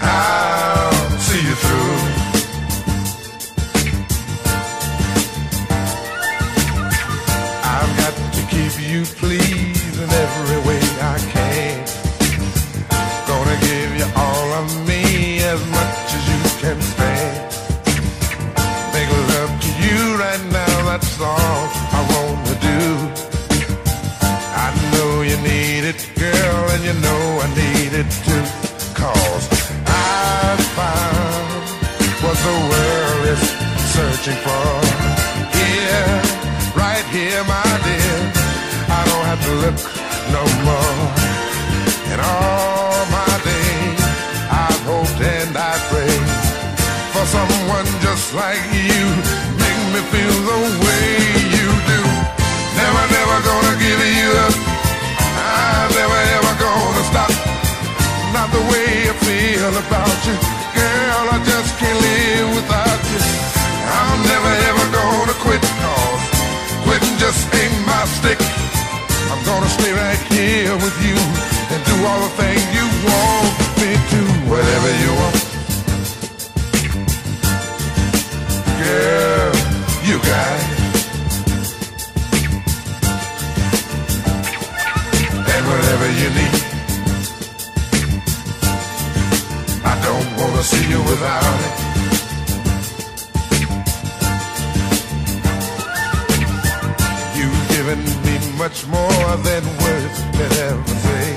I'll see you through. I've got to keep you pleased in every way I can. Gonna give you all of me as much it too. Not the way I feel about you. Girl, I just can't live without you. I'm never ever gonna quit cause quitting just ain't my stick. I'm gonna stay right here with you and do all the things see you without it. You've given me much more than words can ever say.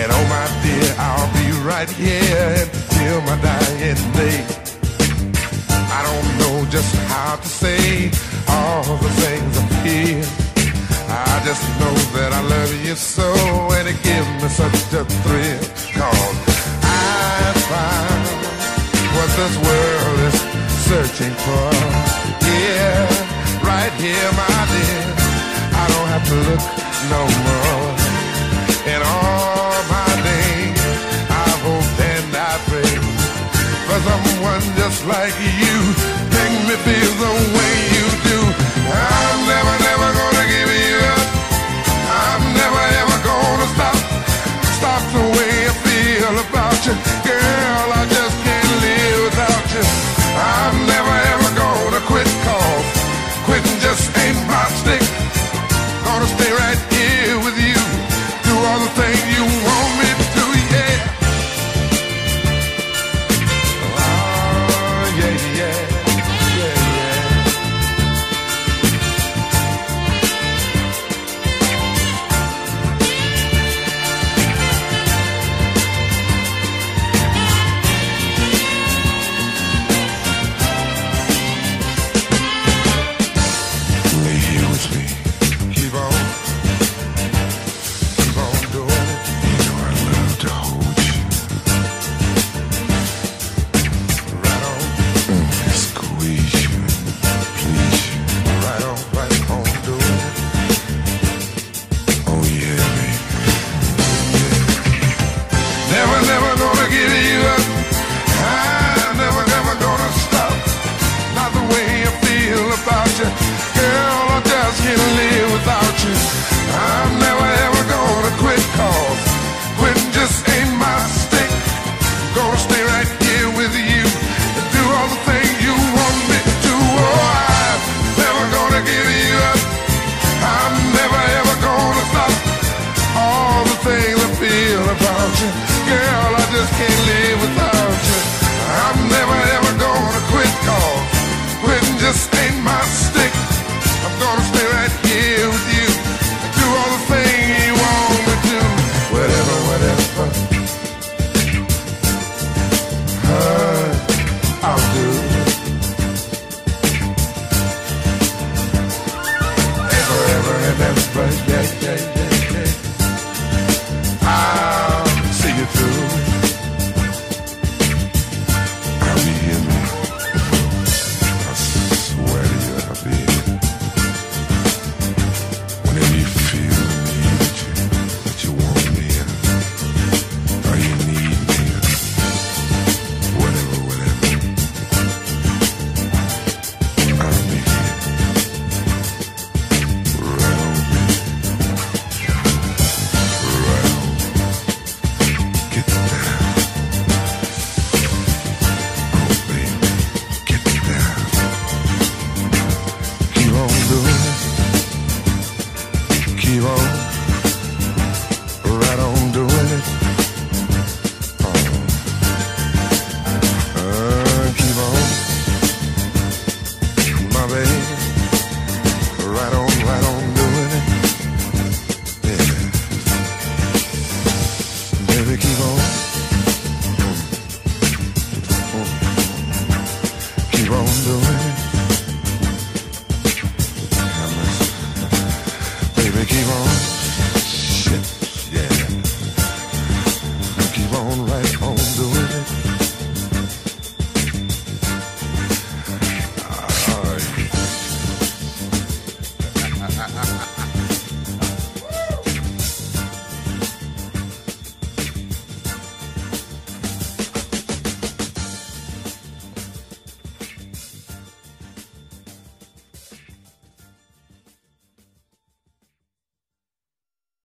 And oh my dear, I'll be right here until my dying day. I don't know just how to say all the things I feel. I just know that I love you so and it gives me such a thrill. Cause this world is searching for. Yeah, right here, my dear. I don't have to look no more. In all my days, I've hoped and I prayed for someone just like you. Make me feel the way you do. I'm never, never gonna give you up. I'm never ever gonna stop. Stop the way I feel about you. Girl, I just can't live. right on doing it. Oh. Uh, keep on, my baby, right on, right on doing it. Yeah, baby, keep on.